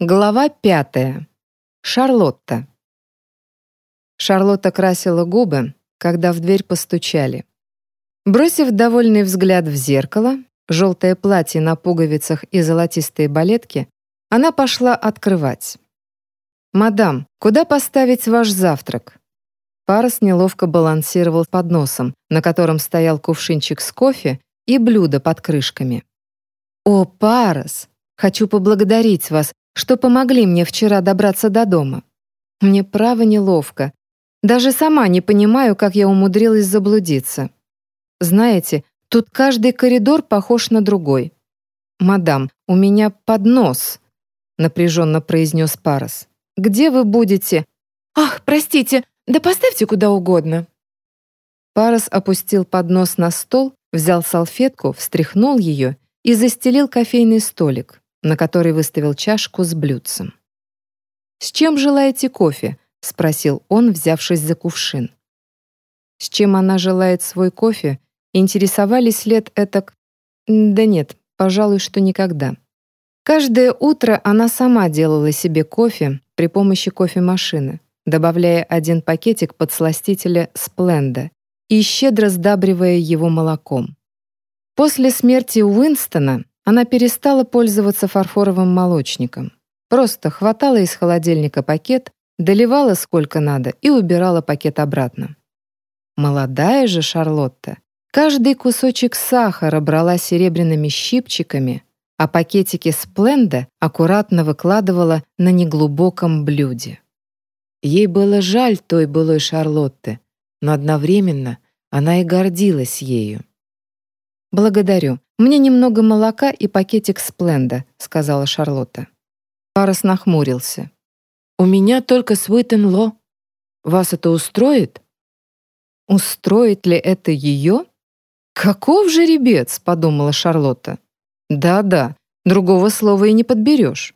Глава пятая. Шарлотта. Шарлотта красила губы, когда в дверь постучали. Бросив довольный взгляд в зеркало, желтое платье на пуговицах и золотистые балетки, она пошла открывать. «Мадам, куда поставить ваш завтрак?» Парус неловко балансировал под носом, на котором стоял кувшинчик с кофе и блюдо под крышками. «О, Парус, хочу поблагодарить вас что помогли мне вчера добраться до дома. Мне право неловко. Даже сама не понимаю, как я умудрилась заблудиться. Знаете, тут каждый коридор похож на другой. «Мадам, у меня поднос», — напряженно произнес Парас. «Где вы будете?» «Ах, простите, да поставьте куда угодно». Парас опустил поднос на стол, взял салфетку, встряхнул ее и застелил кофейный столик на который выставил чашку с блюдцем. «С чем желаете кофе?» — спросил он, взявшись за кувшин. С чем она желает свой кофе, интересовались лет этак... Да нет, пожалуй, что никогда. Каждое утро она сама делала себе кофе при помощи кофемашины, добавляя один пакетик подсластителя «Спленда» и щедро сдабривая его молоком. После смерти Уинстона она перестала пользоваться фарфоровым молочником. Просто хватала из холодильника пакет, доливала сколько надо и убирала пакет обратно. Молодая же Шарлотта каждый кусочек сахара брала серебряными щипчиками, а пакетики спленда аккуратно выкладывала на неглубоком блюде. Ей было жаль той былой Шарлотты, но одновременно она и гордилась ею. «Благодарю. Мне немного молока и пакетик спленда», — сказала Шарлотта. Парас нахмурился. «У меня только свитенло. Вас это устроит?» «Устроит ли это ее?» «Каков жеребец?» — подумала Шарлотта. «Да-да, другого слова и не подберешь.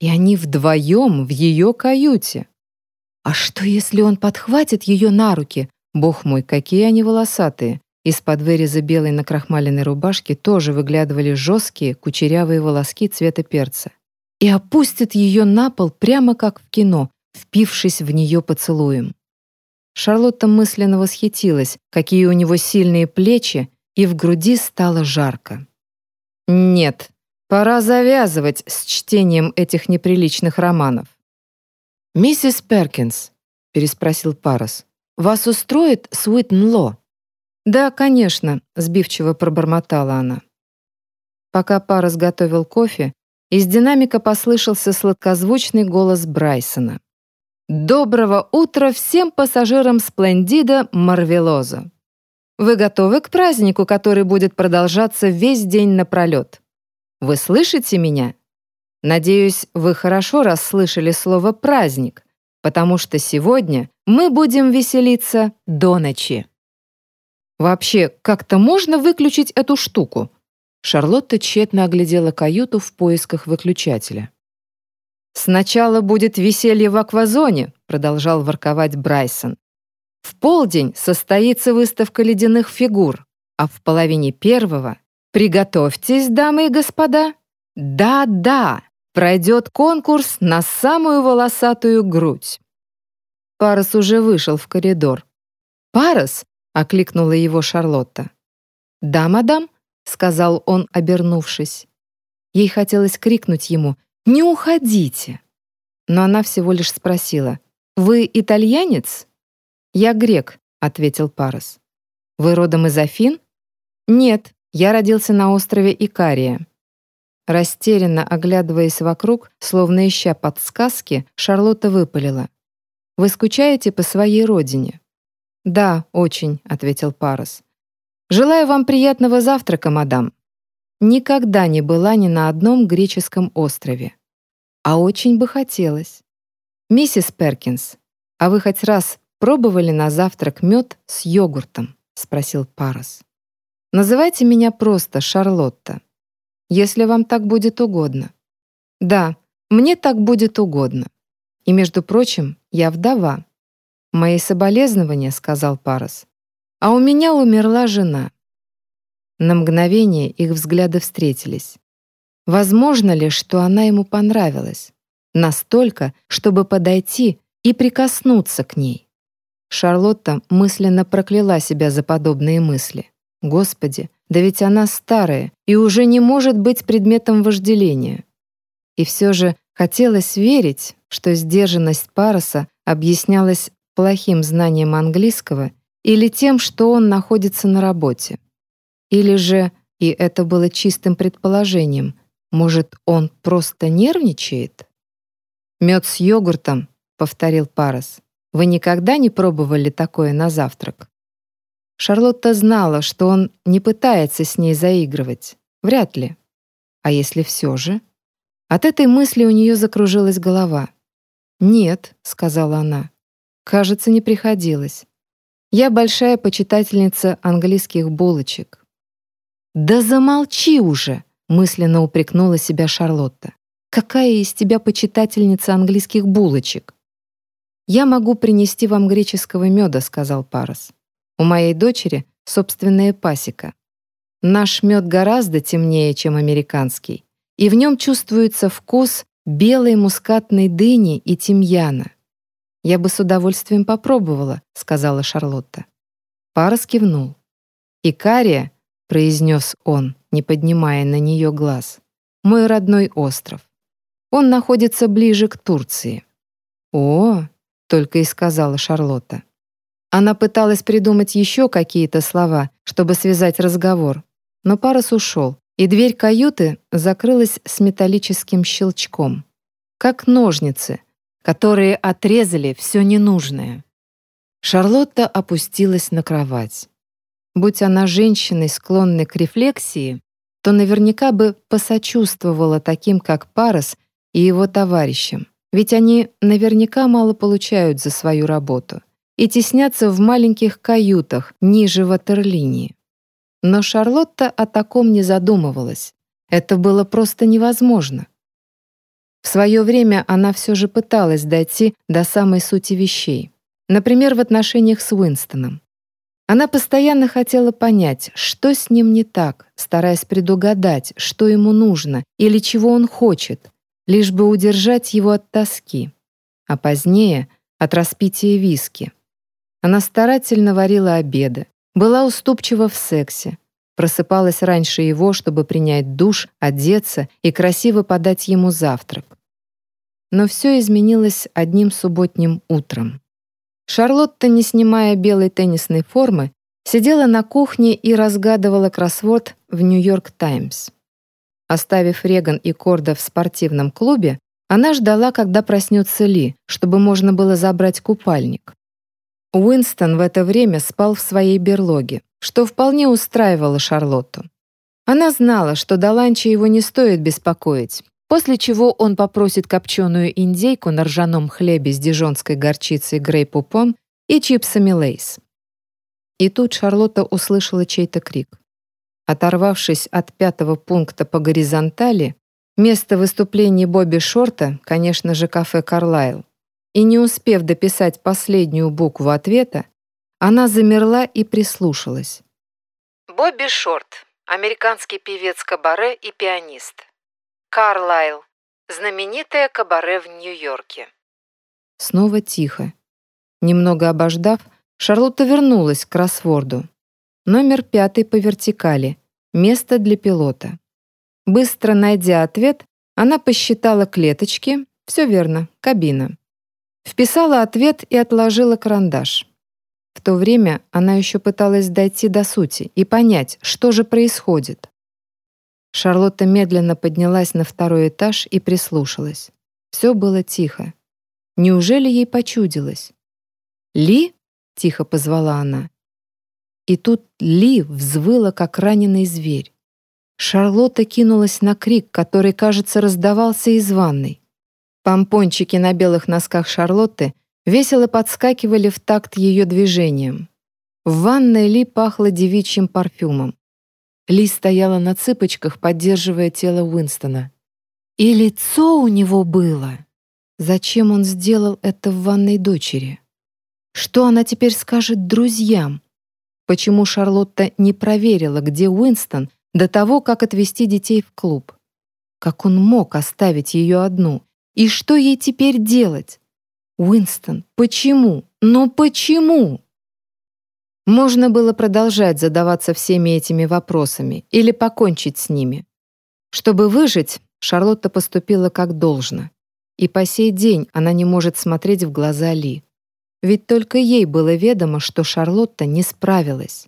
И они вдвоем в ее каюте. А что, если он подхватит ее на руки? Бог мой, какие они волосатые! Из-под выреза белой накрахмаленной рубашки тоже выглядывали жесткие, кучерявые волоски цвета перца. И опустит ее на пол прямо как в кино, впившись в нее поцелуем. Шарлотта мысленно восхитилась, какие у него сильные плечи, и в груди стало жарко. «Нет, пора завязывать с чтением этих неприличных романов». «Миссис Перкинс», — переспросил Парас, — «вас устроит Суитн-Ло?» «Да, конечно», — сбивчиво пробормотала она. Пока пара сготовил кофе, из динамика послышался сладкозвучный голос Брайсона. «Доброго утра всем пассажирам Сплендида Марвелоза! Вы готовы к празднику, который будет продолжаться весь день напролет? Вы слышите меня? Надеюсь, вы хорошо расслышали слово «праздник», потому что сегодня мы будем веселиться до ночи. Вообще, как-то можно выключить эту штуку?» Шарлотта тщетно оглядела каюту в поисках выключателя. «Сначала будет веселье в аквазоне», — продолжал ворковать Брайсон. «В полдень состоится выставка ледяных фигур, а в половине первого приготовьтесь, дамы и господа. Да-да, пройдет конкурс на самую волосатую грудь». Парус уже вышел в коридор. Парус — окликнула его Шарлотта. «Да, мадам», — сказал он, обернувшись. Ей хотелось крикнуть ему «Не уходите!» Но она всего лишь спросила «Вы итальянец?» «Я грек», — ответил Парус. «Вы родом из Афин?» «Нет, я родился на острове Икария». Растерянно оглядываясь вокруг, словно ища подсказки, Шарлотта выпалила. «Вы скучаете по своей родине?» «Да, очень», — ответил Парус. «Желаю вам приятного завтрака, мадам. Никогда не была ни на одном греческом острове. А очень бы хотелось. Миссис Перкинс, а вы хоть раз пробовали на завтрак мед с йогуртом?» — спросил Парус. «Называйте меня просто Шарлотта, если вам так будет угодно». «Да, мне так будет угодно. И, между прочим, я вдова». «Мои соболезнования», — сказал Парас. «А у меня умерла жена». На мгновение их взгляды встретились. Возможно ли, что она ему понравилась? настолько, чтобы подойти и прикоснуться к ней. Шарлотта мысленно прокляла себя за подобные мысли. Господи, да ведь она старая и уже не может быть предметом вожделения. И все же хотелось верить, что сдержанность Пароса объяснялась плохим знанием английского или тем, что он находится на работе. Или же, и это было чистым предположением, может, он просто нервничает? «Мед с йогуртом», — повторил Парос. «Вы никогда не пробовали такое на завтрак?» Шарлотта знала, что он не пытается с ней заигрывать. Вряд ли. А если все же? От этой мысли у нее закружилась голова. «Нет», — сказала она. «Кажется, не приходилось. Я большая почитательница английских булочек». «Да замолчи уже!» — мысленно упрекнула себя Шарлотта. Какая из тебя почитательница английских булочек? Я могу принести вам греческого меда, сказал Парас. У моей дочери собственная пасека. Наш мед гораздо темнее, чем американский, и в нем чувствуется вкус белой мускатной дыни и тимьяна. Я бы с удовольствием попробовала, сказала Шарлотта. Парас кивнул. «Икария», — произнес он, не поднимая на нее глаз, — «мой родной остров. Он находится ближе к Турции». «О!» — только и сказала Шарлотта. Она пыталась придумать еще какие-то слова, чтобы связать разговор, но Парус ушел, и дверь каюты закрылась с металлическим щелчком, как ножницы, которые отрезали все ненужное. Шарлотта опустилась на кровать. Будь она женщиной, склонной к рефлексии, то наверняка бы посочувствовала таким, как Парус, и его товарищам, ведь они наверняка мало получают за свою работу и теснятся в маленьких каютах ниже ватерлинии. Но Шарлотта о таком не задумывалась. Это было просто невозможно. В свое время она все же пыталась дойти до самой сути вещей. Например, в отношениях с Уинстоном. Она постоянно хотела понять, что с ним не так, стараясь предугадать, что ему нужно или чего он хочет, лишь бы удержать его от тоски, а позднее — от распития виски. Она старательно варила обеды, была уступчива в сексе, просыпалась раньше его, чтобы принять душ, одеться и красиво подать ему завтрак. Но все изменилось одним субботним утром. Шарлотта, не снимая белой теннисной формы, сидела на кухне и разгадывала кроссворд в «Нью-Йорк Таймс». Оставив Реган и Корда в спортивном клубе, она ждала, когда проснется Ли, чтобы можно было забрать купальник. Уинстон в это время спал в своей берлоге, что вполне устраивало Шарлотту. Она знала, что до ланча его не стоит беспокоить, после чего он попросит копченую индейку на ржаном хлебе с дижонской горчицей грей-пупон и чипсами лейс. И тут Шарлотта услышала чей-то крик. Оторвавшись от пятого пункта по горизонтали, место выступления Бобби Шорта, конечно же, кафе «Карлайл», и не успев дописать последнюю букву ответа, она замерла и прислушалась. Бобби Шорт, американский певец кабаре и пианист. Карлайл, знаменитое кабаре в Нью-Йорке. Снова тихо. Немного обождав, Шарлотта вернулась к кроссворду. Номер пятый по вертикали. Место для пилота. Быстро найдя ответ, она посчитала клеточки. Все верно, кабина. Вписала ответ и отложила карандаш. В то время она еще пыталась дойти до сути и понять, что же происходит. Шарлотта медленно поднялась на второй этаж и прислушалась. Все было тихо. Неужели ей почудилось? «Ли?» — тихо позвала она. И тут Ли взвыла, как раненый зверь. Шарлотта кинулась на крик, который, кажется, раздавался из ванной. Помпончики на белых носках Шарлотты весело подскакивали в такт ее движением. В ванной Ли пахло девичьим парфюмом. Ли стояла на цыпочках, поддерживая тело Уинстона. И лицо у него было. Зачем он сделал это в ванной дочери? Что она теперь скажет друзьям? почему Шарлотта не проверила, где Уинстон, до того, как отвезти детей в клуб. Как он мог оставить ее одну, И что ей теперь делать? Уинстон, почему? Но почему? Можно было продолжать задаваться всеми этими вопросами или покончить с ними. Чтобы выжить, Шарлотта поступила как должно. И по сей день она не может смотреть в глаза Ли. Ведь только ей было ведомо, что Шарлотта не справилась.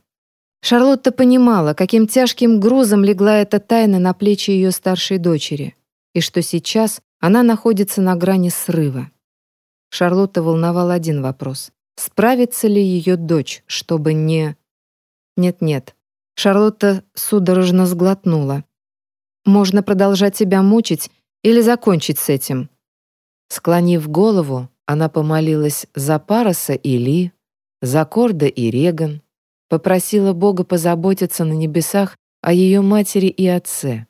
Шарлотта понимала, каким тяжким грузом легла эта тайна на плечи ее старшей дочери, и что сейчас она находится на грани срыва. Шарлотта волновал один вопрос. Справится ли ее дочь, чтобы не... Нет-нет. Шарлотта судорожно сглотнула. Можно продолжать себя мучить или закончить с этим. Склонив голову, она помолилась за Пароса и Ли, за Корда и Реган, попросила Бога позаботиться на небесах о ее матери и отце,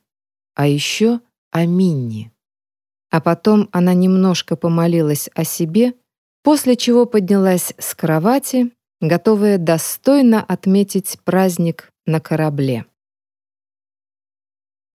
а еще о Минни. А потом она немножко помолилась о себе, после чего поднялась с кровати, готовая достойно отметить праздник на корабле.